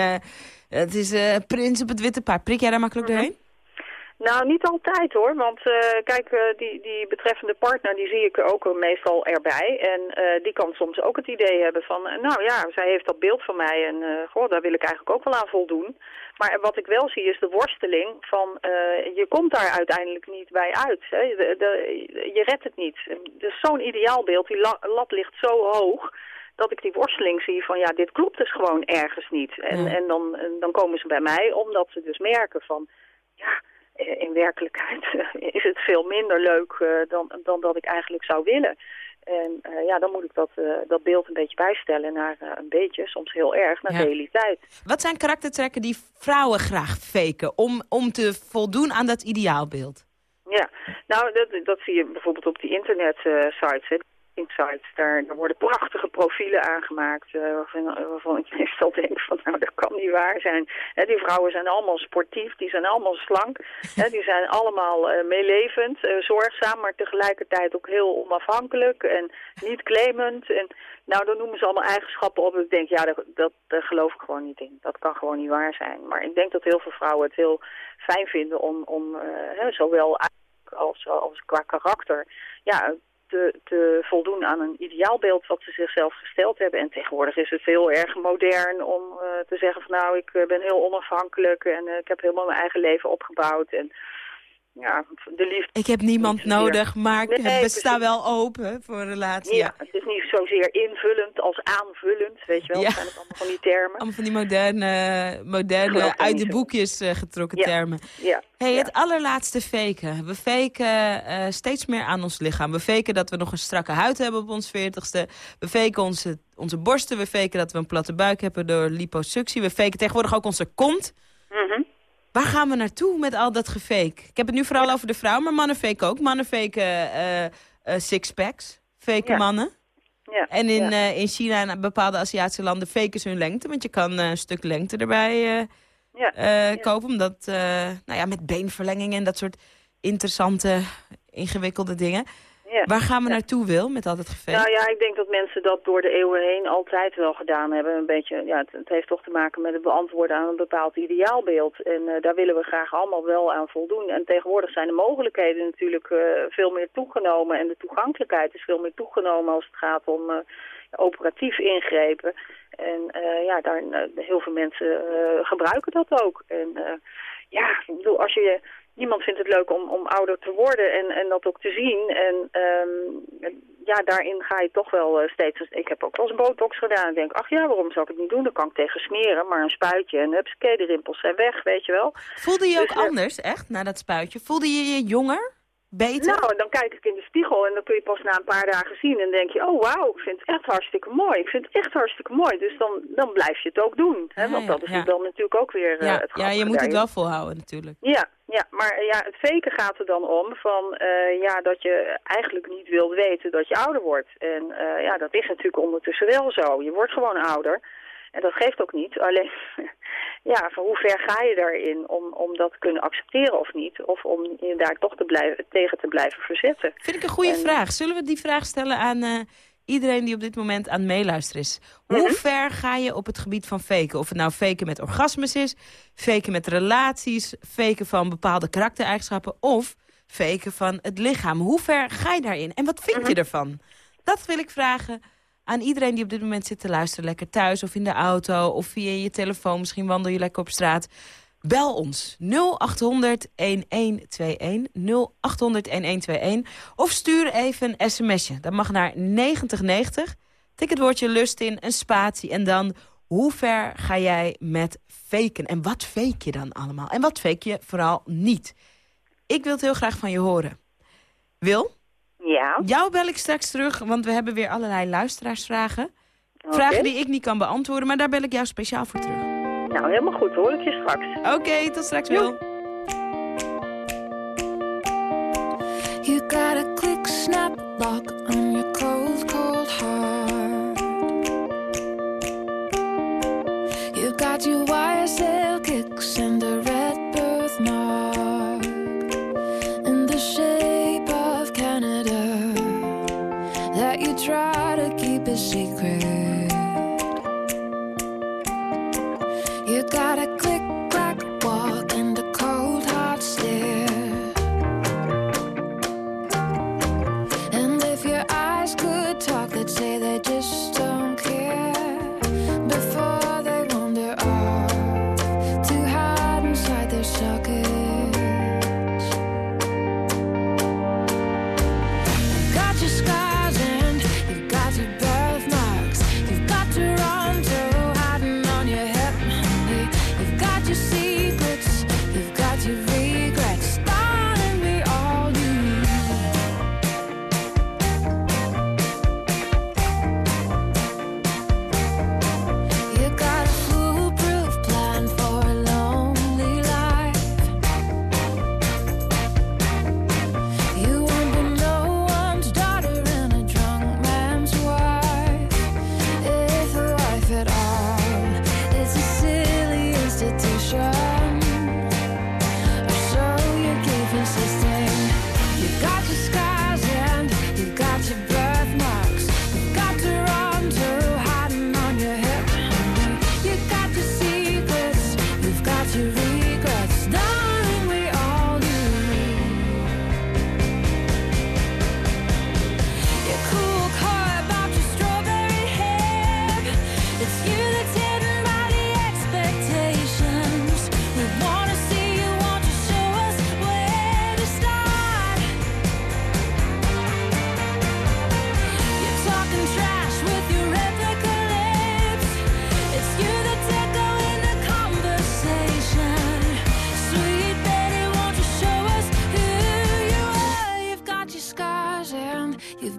het is prins op het witte paard. Prik jij daar makkelijk doorheen? Nou, niet altijd hoor, want eh, kijk, eh, die, die betreffende partner, die zie ik ook meestal erbij. En eh, die kan soms ook het idee hebben van, nou ja, zij heeft dat beeld van mij en goh, daar wil ik eigenlijk ook wel aan voldoen. Maar wat ik wel zie is de worsteling van, je komt daar uiteindelijk niet bij uit. Hè? De, de- je redt het niet. Dus zo'n ideaalbeeld, die la- lat ligt zo hoog dat ik die worsteling zie van ja, dit klopt dus gewoon ergens niet. En, en, dan, en dan komen ze bij mij omdat ze dus merken van ja, in werkelijkheid eh, is het veel minder leuk eh, dan, dan dat ik eigenlijk zou willen. En eh, ja, dan moet ik dat, eh, dat beeld een beetje bijstellen naar eh, een beetje, soms heel erg, naar Ja. realiteit. Wat zijn karaktertrekken die vrouwen graag faken om, om te voldoen aan dat ideaalbeeld? Ja, nou dat, dat zie je bijvoorbeeld op die internet-sites. Insights, daar, daar worden prachtige profielen aangemaakt eh, waarvan, waarvan ik meestal denk van nou dat kan niet waar zijn. Die vrouwen zijn allemaal sportief, die zijn allemaal slank, hè, die zijn allemaal eh, meelevend, eh, zorgzaam, maar tegelijkertijd ook heel onafhankelijk en niet claimend. En, nou dan noemen ze allemaal eigenschappen op. Ik denk ja, dat, dat, geloof ik gewoon niet in. Dat kan gewoon niet waar zijn. Maar ik denk dat heel veel vrouwen het heel fijn vinden om, om zowel als, als qua karakter ja, te, te voldoen aan een ideaalbeeld wat ze zichzelf gesteld hebben. En tegenwoordig is het heel erg modern om eh, te zeggen van nou, ik eh, ben heel onafhankelijk en eh, ik heb helemaal mijn eigen leven opgebouwd. En ja, de liefde... Ik heb niemand nodig, maar ik Nee, sta wel open voor een relatie. Ja, het is niet zozeer invullend als aanvullend, weet je wel. Ja. Dat zijn het allemaal van die termen. Allemaal van die moderne, moderne er uit de boekjes eh, getrokken Ja. termen. Ja. Hey, het allerlaatste faken. We faken eh, steeds meer aan ons lichaam. We faken dat we nog een strakke huid hebben op ons veertigste. We faken onze, onze borsten. We faken dat we een platte buik hebben door liposuctie. We faken tegenwoordig ook onze kont. Waar gaan we naartoe met al dat gefake? Ik heb het nu vooral over de vrouw, maar mannen faken ook. Mannen faken eh, eh, sixpacks. Faken Ja. mannen. Ja, En in, ja. eh, in China en bepaalde Aziatische landen faken ze hun lengte. Want je kan eh, een stuk lengte erbij eh, Ja, eh, kopen. Omdat, eh, nou ja, met beenverlenging en dat soort interessante, ingewikkelde dingen. Ja. Waar gaan we naartoe, Wil, met al dat gefake? Nou ja, ik denk dat mensen dat door de eeuwen heen altijd wel gedaan hebben. Een beetje, ja, het, het heeft toch te maken met het beantwoorden aan een bepaald ideaalbeeld. En eh, daar willen we graag allemaal wel aan voldoen. En tegenwoordig zijn de mogelijkheden natuurlijk eh, veel meer toegenomen. En de toegankelijkheid is veel meer toegenomen als het gaat om eh, operatief ingrepen. En ja, daar, heel veel mensen gebruiken dat ook. En ja, ik bedoel, als je... Niemand vindt het leuk om, om ouder te worden en, en dat ook te zien. En ehm, ja, daarin ga je toch wel eh, steeds... Ik heb ook wel eens botox gedaan en denk, ach ja, waarom zou ik het niet doen? Dan kan ik tegen smeren, maar een spuitje en hupsakee, de rimpels zijn weg, weet je wel. Voelde je Dus, ook eh, anders, echt, na dat spuitje? Voelde je je jonger? Beter? Nou, dan kijk ik in de spiegel en dan kun je pas na een paar dagen zien. En denk je, oh wauw, ik vind het echt hartstikke mooi. Ik vind het echt hartstikke mooi. Dus dan, dan blijf je het ook doen. Hè? Ja, Want dat ja, is ja. dan natuurlijk ook weer eh, ja, het ja, grappige je moet het wel volhouden natuurlijk. Ja, ja, maar eh, ja, het faken gaat er dan om van eh, ja, dat je eigenlijk niet wilt weten dat je ouder wordt. En ja, dat is natuurlijk ondertussen wel zo. Je wordt gewoon ouder. En dat geeft ook niet. Alleen, ja, van hoe ver ga je daarin om, om dat te kunnen accepteren of niet? Of om je daar toch te blijven, tegen te blijven verzetten? Vind ik een goede En- vraag. Zullen we die vraag stellen aan eh, iedereen die op dit moment aan het meeluisteren is? Hoe Mhm. ver ga je op het gebied van faken? Of het nou faken met orgasmes is, faken met relaties, faken van bepaalde karaktereigenschappen of faken van het lichaam. Hoe ver ga je daarin? En wat vind Mhm. je ervan? Dat wil ik vragen aan iedereen die op dit moment zit te luisteren. Lekker thuis of in de auto of via je telefoon. Misschien wandel je lekker op straat. Bel ons 0800 1121 0800 1121 of stuur even een sms'je. Dat mag naar 9090. Tik het woordje lust in, een spatie en dan hoe ver ga jij met faken? En wat fake je dan allemaal? En wat fake je vooral niet? Ik wil het heel graag van je horen. Wil? Ja. Jou bel ik straks terug, want we hebben weer allerlei luisteraarsvragen. Vragen die ik niet kan beantwoorden, maar daar bel ik jou speciaal voor terug. Nou, helemaal goed. Hoor ik je straks. Oké, tot straks, Wil. You got a quick snap lock on your cold, cold heart. You got your YSL kicks and a red you try to keep a secret.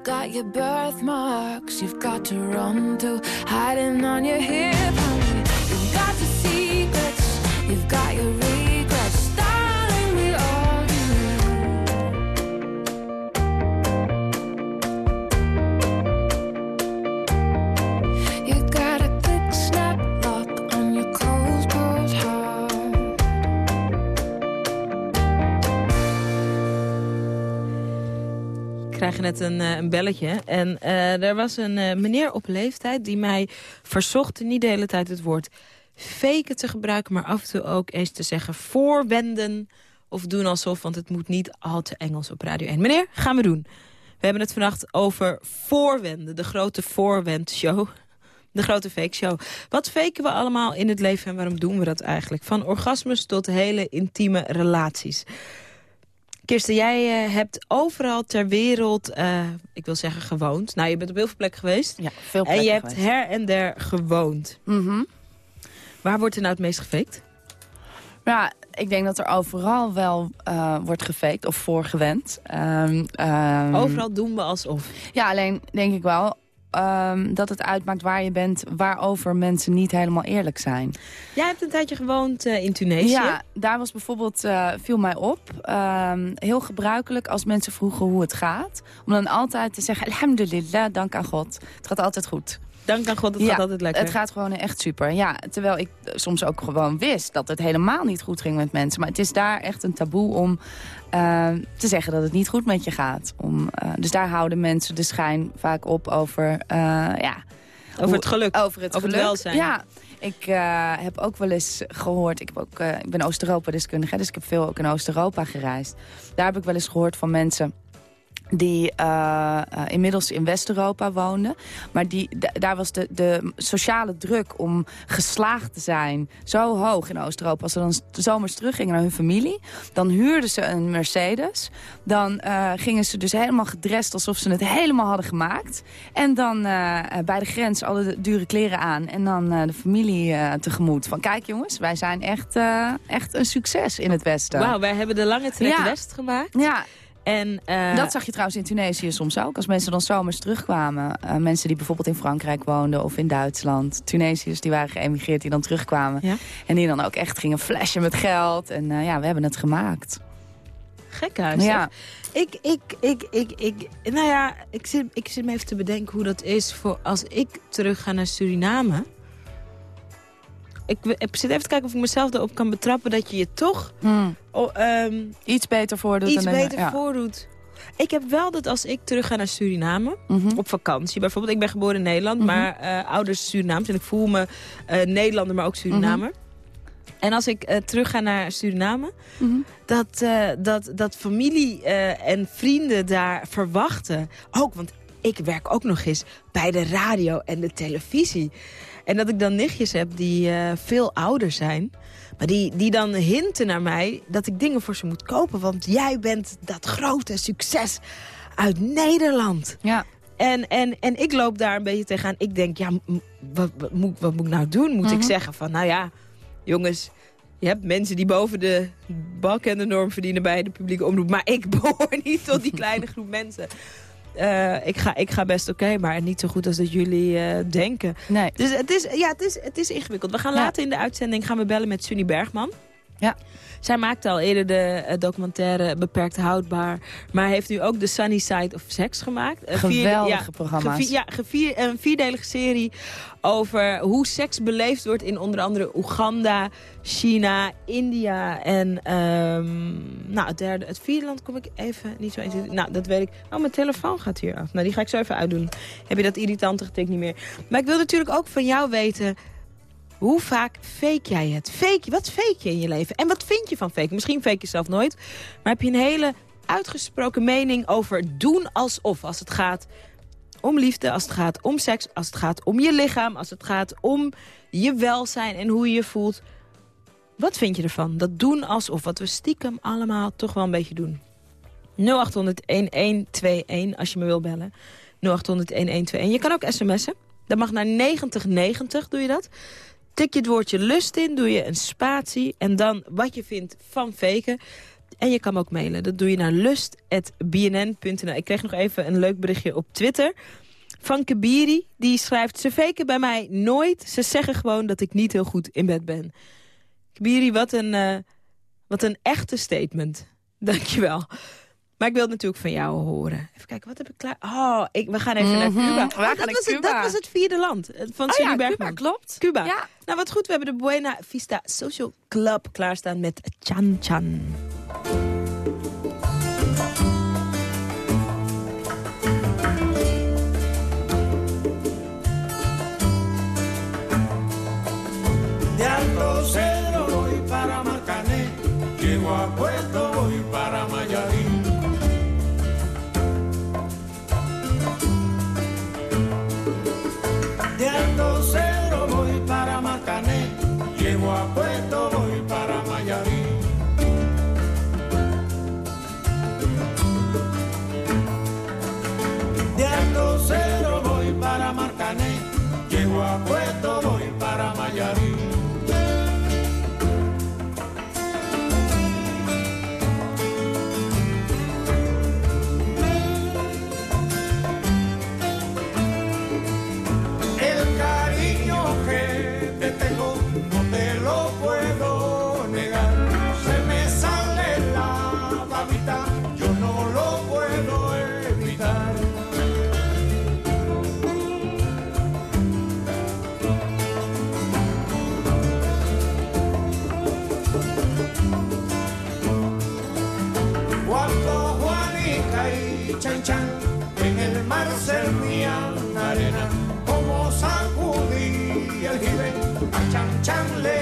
Got your birthmarks. You've got Toronto hiding on your hip. honey. You've got your secrets. You've got your regrets. Net een, eh, een belletje. En eh, er was een eh, meneer op leeftijd die mij verzocht... niet de hele tijd het woord faken te gebruiken... maar af en toe ook eens te zeggen voorwenden of doen alsof... want het moet niet al te Engels op Radio 1. Meneer, gaan we doen. We hebben het vannacht over voorwenden. De grote voorwendshow. De grote fake show. Wat faken we allemaal in het leven en waarom doen we dat eigenlijk? Van orgasmes tot hele intieme relaties. Kirsten, jij eh, hebt overal ter wereld, eh, ik wil zeggen gewoond. Nou, je bent op heel veel plekken geweest. Ja, veel En je plekken hebt her en der gewoond. Mhm. Waar wordt er nou het meest gefaked? Ja, ik denk dat er overal wel eh, wordt gefaked of voorgewend. Ehm, ehm, Overal doen we alsof. Ja, alleen denk ik wel ehm, dat het uitmaakt waar je bent... waarover mensen niet helemaal eerlijk zijn. Jij hebt een tijdje gewoond eh, in Tunesië. Ja, daar was bijvoorbeeld, eh, viel mij op, ehm, heel gebruikelijk als mensen vroegen hoe het gaat. Om dan altijd te zeggen, alhamdulillah, dank aan God. Het gaat altijd goed. Dank aan God, het Ja, gaat altijd lekker. Het gaat gewoon echt super. Ja, terwijl ik soms ook gewoon wist dat het helemaal niet goed ging met mensen. Maar het is daar echt een taboe om eh, te zeggen dat het niet goed met je gaat. Om, eh, dus daar houden mensen de schijn vaak op over... eh, ja, Over het geluk. Over het, Over het geluk. welzijn. Ja, ik eh, heb ook wel eens gehoord... Ik, heb ook, ik ben Oost-Europa-deskundige, dus ik heb veel ook in Oost-Europa gereisd. Daar heb ik wel eens gehoord van mensen die eh, eh, inmiddels in West-Europa woonden. Maar die, daar was de, de sociale druk om geslaagd te zijn zo hoog in Oost-Europa. Als ze dan zomers teruggingen naar hun familie, dan huurden ze een Mercedes. Dan eh, gingen ze dus helemaal gedrest alsof ze het helemaal hadden gemaakt. En dan bij de grens alle dure kleren aan. En dan de familie tegemoet. Van kijk jongens, wij zijn echt, echt een succes in het Westen. Wauw, wij hebben de lange trek Ja. west gemaakt. Ja, En, eh, dat zag je trouwens in Tunesië soms ook. Als mensen dan zomers terugkwamen. Eh, mensen die bijvoorbeeld in Frankrijk woonden of in Duitsland. Tunesiërs die waren geëmigreerd die dan terugkwamen. Ja. En die dan ook echt gingen flashen met geld. En eh, ja, we hebben het gemaakt. Gekhuis. Ja. Ik, ik, ik, ik, ik, nou ja, ik zit, ik zit me even te bedenken hoe dat is voor als ik terug ga naar Suriname. Ik, ik zit even te kijken of ik mezelf erop kan betrappen dat je je toch oh, ehm, Iets beter voordoet. iets dan beter ja. voordoet. Ik heb wel dat als ik terug ga naar Suriname, Mhm. op vakantie bijvoorbeeld. Ik ben geboren in Nederland, Mhm. maar eh, ouders Surinaams. En ik voel me eh, Nederlander, maar ook Surinamer. Mhm. En als ik eh, terug ga naar Suriname, dat, dat, dat familie en vrienden daar verwachten. Ook, want ik werk ook nog eens bij de radio en de televisie. En dat ik dan nichtjes heb die eh, veel ouder zijn. Maar die, die dan hinten naar mij dat ik dingen voor ze moet kopen. Want jij bent dat grote succes uit Nederland. Ja. En, en, en ik loop daar een beetje tegenaan. Ik denk, ja, wat, moet, wat moet ik nou doen? Moet ik Mhm. zeggen van, nou ja, jongens... Je hebt mensen die boven de balk en de norm verdienen bij de publieke omroep. Maar ik behoor niet tot die kleine groep mensen. Eh, ik, ga, ik ga best oké, maar niet zo goed als dat jullie eh, denken. Nee. Dus het is, ja, het, is, het is ingewikkeld. We gaan Ja. later in de uitzending gaan we bellen met Sunny Bergman. Ja. Zij maakte al eerder de eh, documentaire Beperkt Houdbaar. Maar heeft nu ook de Sunny Side of Sex gemaakt. Een vier- ja, programma's. gevier- ja, gevier, een vierdelige serie over hoe seks beleefd wordt in onder andere Oeganda, China, India en ehm, nou, het derde, het vierde land kom ik even niet zo eens. Nou, dat weet ik. Oh, mijn telefoon gaat hier af. Nou, die ga ik zo even uitdoen. Heb je dat irritante getik niet meer. Maar ik wil natuurlijk ook van jou weten... Hoe vaak fake jij het? Fake, wat fake je in je leven? En wat vind je van fake? Misschien fake je zelf nooit. Maar heb je een hele uitgesproken mening over doen alsof... als het gaat om liefde, als het gaat om seks... als het gaat om je lichaam, als het gaat om je welzijn en hoe je je voelt... Wat vind je ervan? Dat doen alsof, wat we stiekem allemaal toch wel een beetje doen. 0800-1121 als je me wil bellen. 0800-1121. Je kan ook sms'en. Dat mag naar 9090, doe je dat. Tik je het woordje lust in, doe je een spatie... en dan wat je vindt van faken. En je kan me ook mailen. Dat doe je naar lust.bnn.nl. Ik kreeg nog even een leuk berichtje op Twitter... Van Kabiri, die schrijft... Ze faken bij mij nooit. Ze zeggen gewoon dat ik niet heel goed in bed ben. Kabiri, wat een, eh, wat een echte statement. Dankjewel. Maar ik wil het natuurlijk van jou horen. Even kijken, wat heb ik klaar? Oh, ik, we gaan even Mhm. naar Cuba. We Oh, gaan dat, naar was Het, Cuba. dat was het vierde land eh, van Oh ja. Cuba, klopt. Cuba. Ja. Nou, wat goed. We hebben de Buena Vista Social Club klaarstaan met Chan Chan. El jibe, a Chan Chan le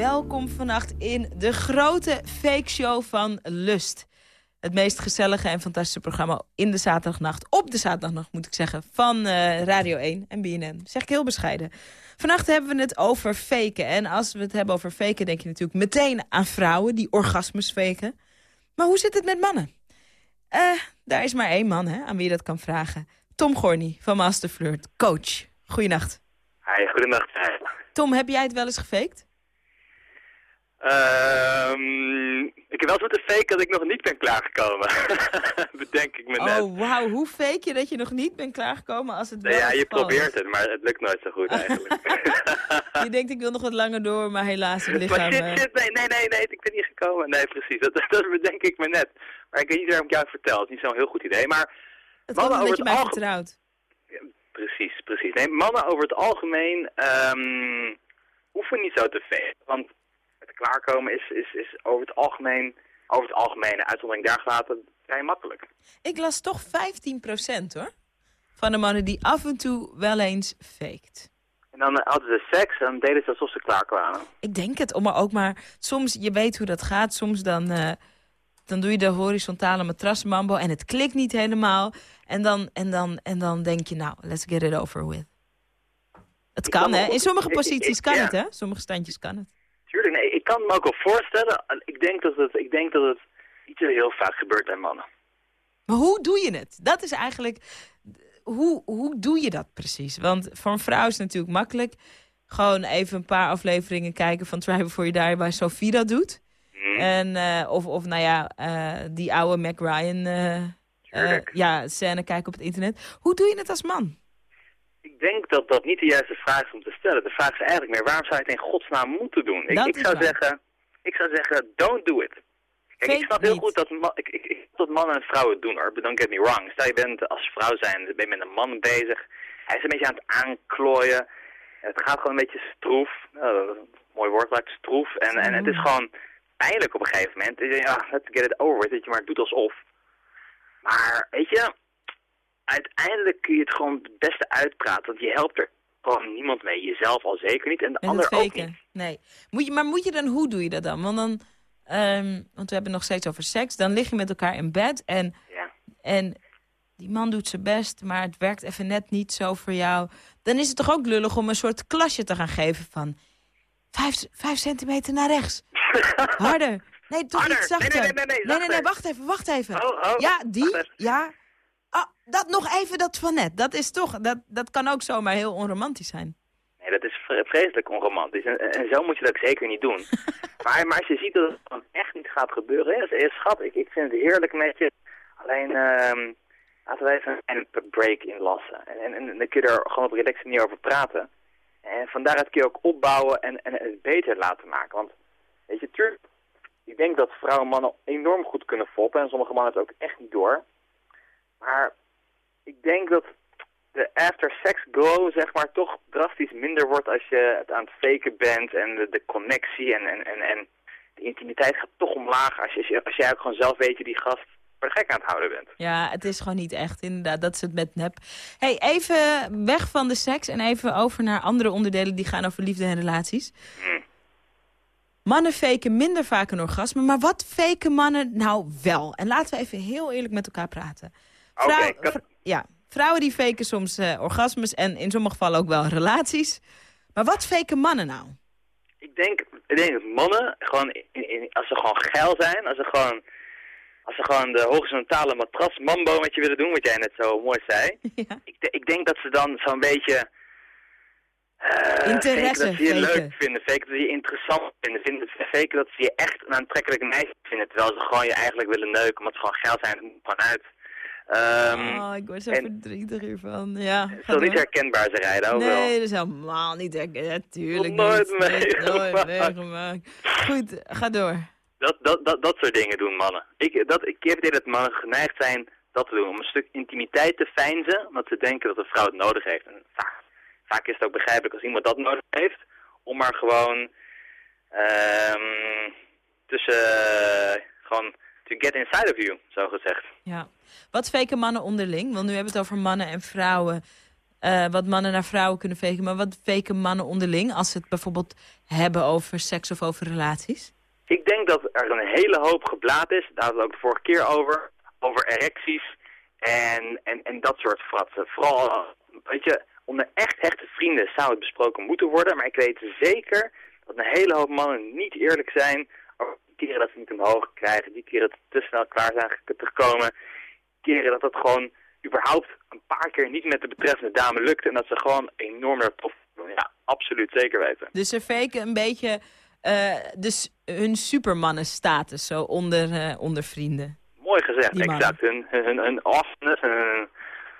Welkom vannacht in de grote fake show van Lust. Het meest gezellige en fantastische programma in de zaterdagnacht. Op de zaterdagnacht moet ik zeggen. Van eh, Radio 1 en BNN. Zeg ik heel bescheiden. Vannacht hebben we het over faken. En als we het hebben over faken denk je natuurlijk meteen aan vrouwen die orgasmes faken. Maar hoe zit het met mannen? Eh, daar is maar één man hè, aan wie je dat kan vragen. Tom Gorny van Master Flirt, coach. Goeienacht. Hi, goedenacht. Tom, heb jij het wel eens gefaked? Ehm, ik heb wel eens moeten faken dat ik nog niet ben klaargekomen. Bedenk ik me net. Oh, wauw. Hoe fake je dat je nog niet bent klaargekomen als het wel ja, je probeert het, maar het lukt nooit zo goed eigenlijk. Je denkt, ik wil nog wat langer door, maar helaas het lichaam... maar shit, eh, shit, nee, nee, nee, nee, ik ben niet gekomen. Nee, precies, dat, dat bedenk ik me net. Maar ik weet niet waarom ik jou het vertel, het is niet zo'n heel goed idee. Maar het mannen over het algemeen... Precies, precies. Nee, mannen over het algemeen ehm, hoeven niet zo te faken. Want klaarkomen is, is, is over het algemeen, over het algemeen, uitzondering daar gelaten, vrij makkelijk. Ik las toch 15% hoor. Van de mannen die af en toe wel eens faked. En dan eh, hadden ze seks en dan deden ze alsof ze klaar kwamen. Ik denk het, maar ook maar... Soms, je weet hoe dat gaat. Soms dan, eh, dan doe je de horizontale matrasmambo en het klikt niet helemaal. En dan, en, dan, en dan denk je, nou, let's get it over with. Het kan, hè? In sommige posities kan het, hè? Sommige standjes kan het. Tuurlijk, nee, ik kan me ook wel voorstellen. Ik denk dat het, ik denk dat het niet zo heel vaak gebeurt bij mannen. Maar hoe doe je het? Dat is eigenlijk... Hoe, hoe doe je dat precies? Want voor een vrouw is het natuurlijk makkelijk. Gewoon even een paar afleveringen kijken van Try Before You Die... waar Sophie dat doet. Mhm. En, eh, of, of nou ja, eh, die oude Mac Ryan... eh, ja, scène kijken op het internet. Hoe doe je het als man? Ik denk dat dat niet de juiste vraag is om te stellen. De vraag is eigenlijk meer, waarom zou je het in godsnaam moeten doen? Ik, ik, zou waar. zeggen, ik zou zeggen, don't do it. Kijk, ik snap heel goed dat, ik, ik, ik, dat mannen en vrouwen het doen hoor, but don't get me wrong. Stel je bent als vrouw zijn, ben je met een man bezig. Hij is een beetje aan het aanklooien. Het gaat gewoon een beetje stroef. Nou, mooi woord lijkt stroef. En, en het is Mm. gewoon pijnlijk op een gegeven moment. Je denkt, Ja, let's get it over. Dat je maar doet alsof. Maar weet je, uiteindelijk kun je het gewoon het beste uitpraten. Want je helpt er gewoon niemand mee. Jezelf al zeker niet en de ander ook niet. Nee. Moet je, maar moet je dan, hoe doe je dat dan? Want dan, ehm, want we hebben het nog steeds over seks. Dan lig je met elkaar in bed en, Ja. en die man doet zijn best, maar het werkt even net niet zo voor jou. Dan is het toch ook lullig om een soort klasje te gaan geven van... Vijf, vijf centimeter naar rechts. Harder. Nee, toch Harder. iets zachter. Nee, nee, nee, nee, nee, wacht even, wacht even. Oh, oh, ja, die, ja. Ah, dat nog even, dat van net. Dat is toch, dat, dat kan ook zomaar heel onromantisch zijn. Nee, dat is vre- vreselijk onromantisch. En, en zo moet je dat ook zeker niet doen. maar, maar als je ziet dat het echt niet gaat gebeuren... Hè, is, is schat, ik, ik vind het heerlijk met je. Alleen, ehm, laten we even een break inlassen. En, en, en dan kun je er gewoon op een relaxe manier over praten. En van daaruit kun je ook opbouwen en, en het beter laten maken. Want, weet je, tuurlijk... Ik denk dat vrouwen en mannen enorm goed kunnen foppen. En sommige mannen het ook echt niet door. Maar ik denk dat de after-sex glow, zeg maar, toch drastisch minder wordt als je het aan het faken bent. En de, de connectie en, en, en, en de intimiteit gaat toch omlaag als, je, als jij ook gewoon zelf weet je die gast voor de gek aan het houden bent. Ja, het is gewoon niet echt, inderdaad. Dat is het met nep. hey, even weg van de seks en even over naar andere onderdelen die gaan over liefde en relaties. Mannen faken minder vaak een orgasme, maar wat faken mannen nou wel? En laten we even heel eerlijk met elkaar praten. Vrouw- ja, vrouwen die faken soms eh, orgasmes en in sommige gevallen ook wel relaties. Maar wat faken mannen nou? Ik denk, ik denk dat mannen, gewoon, in- in- als ze gewoon geil zijn, als ze gewoon, als ze gewoon de horizontale matras mambo met je willen doen, wat jij net zo mooi zei. Ik, ik denk dat ze dan zo'n beetje... eh, Interesse faken dat ze je faken. leuk vinden, faken dat ze je interessant vinden, vinden faken dat ze je echt een aantrekkelijk meisje vinden, terwijl ze gewoon je eigenlijk willen neuken, omdat ze gewoon geil zijn, het moet gewoon uit. Ehm, oh, ik word zo en- verdrietig hiervan. Ja, het niet herkenbaar, ze rijden ook wel. Nee, dat is helemaal niet herkenbaar. Natuurlijk nooit niet. Nee, meegemaakt. nooit meegemaakt. Goed, ga door. Dat, dat, dat, dat soort dingen doen mannen. Ik, dat, ik heb het idee dat mannen geneigd zijn dat te doen. Om een stuk intimiteit te feinzen. Omdat ze denken dat een vrouw het nodig heeft. En vaak, vaak is het ook begrijpelijk als iemand dat nodig heeft. Om maar gewoon ehm tussen... eh, gewoon to get inside of you, zo gezegd. Ja. Wat faken mannen onderling? Want nu hebben we het over mannen en vrouwen. eh, wat mannen naar vrouwen kunnen faken. Maar wat faken mannen onderling als ze het bijvoorbeeld hebben over seks of over relaties? Ik denk dat er een hele hoop geblaad is. Daar hadden we ook de vorige keer over. Over erecties en, en, en dat soort fratsen. Vooral, weet je, onder echt hechte vrienden zou het besproken moeten worden. Maar ik weet zeker dat een hele hoop mannen niet eerlijk zijn over keren dat ze niet omhoog krijgen. Die keren dat ze te snel klaar zijn ge- te komen. Keren dat het gewoon überhaupt een paar keer niet met de betreffende dame lukt. En dat ze gewoon enorm doen. Ja, absoluut zeker weten. Dus ze faken een beetje eh, dus hun supermannenstatus zo onder, eh, onder vrienden. Mooi gezegd, exact. Hun, hun, hun awesomeness hun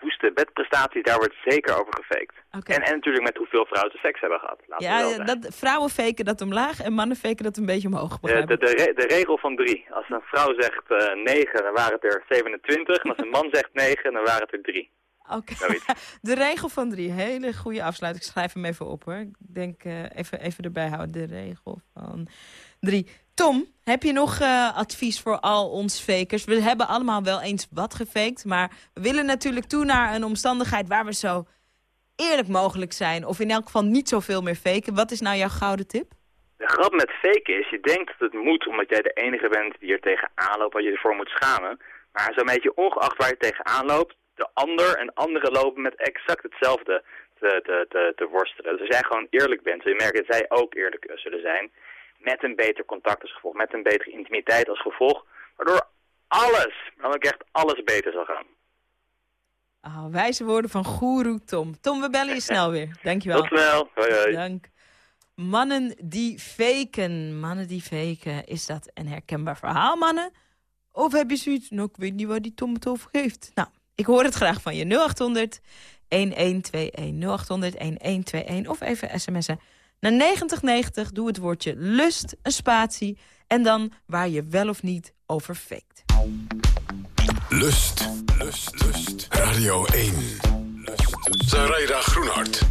woeste bedprestaties, daar wordt zeker over gefaked. En, en natuurlijk met hoeveel vrouwen ze seks hebben gehad. We Ja, dat, vrouwen faken dat omlaag en mannen faken dat een beetje omhoog. de, de, de, re- de regel van drie. Als een vrouw zegt eh 9, dan waren het er 27. En als een man zegt 9, dan waren het er 3. Oké. De regel van drie, hele goede afsluiting. Ik schrijf hem even op hoor. Ik denk eh, even, even erbij houden, de regel van drie. Tom, heb je nog eh, advies voor al ons fakers? We hebben allemaal wel eens wat gefaked, maar we willen natuurlijk toe naar een omstandigheid waar we zo eerlijk mogelijk zijn. Of in elk geval niet zoveel meer faken. Wat is nou jouw gouden tip? De grap met faken is, je denkt dat het moet omdat jij de enige bent die er tegenaan loopt, wat je ervoor moet schamen. Maar zo'n beetje ongeacht waar je tegenaan loopt, de ander en anderen lopen met exact hetzelfde te, te, te, te worstelen. Dus als jij gewoon eerlijk bent, zul je merken dat zij ook eerlijk zullen zijn. Met een beter contact als gevolg, met een betere intimiteit als gevolg. Waardoor alles, dan ook echt alles beter zal gaan. Oh, wijze woorden van goeroe Tom. Tom, we bellen je snel weer. Dankjewel. Tot snel. Hoi hoi. Dank. Mannen die faken. Mannen die faken. Is dat een herkenbaar verhaal, mannen? Of heb je zoiets? Nou, ik weet niet waar die Tom het over heeft. Nou, ik hoor het graag van je. 0800 1121 0800 1121 of even sms'en. Naar 9090 doe het woordje lust, een spatie... en dan waar je wel of niet over faked. Lust, lust, lust. Radio 1. Lust. Zaraida Groenhart.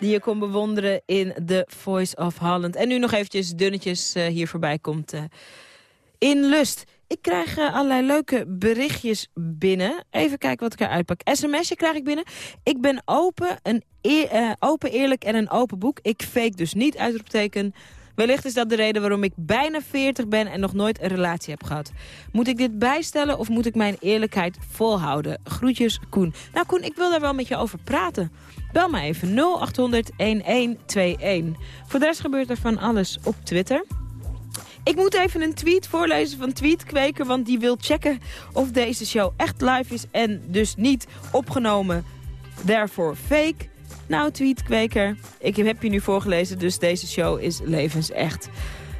Die je kon bewonderen in The Voice of Holland. En nu nog eventjes dunnetjes eh, hier voorbij komt. eh, in Lust. Ik krijg eh, allerlei leuke berichtjes binnen. Even kijken wat ik eruit pak. SMS'je krijg ik binnen. Ik ben open, een eh, open, eerlijk en een open boek. Ik fake dus niet, uitroepteken. Wellicht is dat de reden waarom ik bijna 40 ben en nog nooit een relatie heb gehad. Moet ik dit bijstellen of moet ik mijn eerlijkheid volhouden? Groetjes, Koen. Nou Koen, ik wil daar wel met je over praten. Bel me even 0800 1121. Voor de rest gebeurt er van alles op Twitter. Ik moet even een tweet voorlezen van Tweetkweker... want die wil checken of deze show echt live is... en dus niet opgenomen, daarvoor fake. Nou, Tweetkweker, ik heb je nu voorgelezen... dus deze show is levensecht.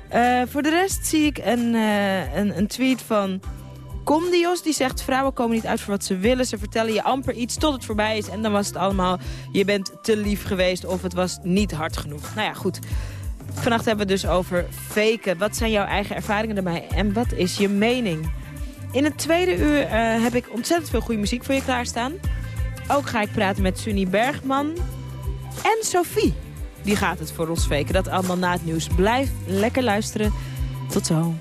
Eh, voor de rest zie ik een, eh, een, een tweet van Condios. Die zegt, vrouwen komen niet uit voor wat ze willen. Ze vertellen je amper iets tot het voorbij is. En dan was het allemaal, je bent te lief geweest... of het was niet hard genoeg. Nou ja, goed. Vannacht hebben we het dus over faken. Wat zijn jouw eigen ervaringen ermee en wat is je mening? In het tweede uur eh, heb ik ontzettend veel goede muziek voor je klaarstaan. Ook ga ik praten met Sunny Bergman en Sophie. Die gaat het voor ons faken. Dat allemaal na het nieuws. Blijf lekker luisteren. Tot zo.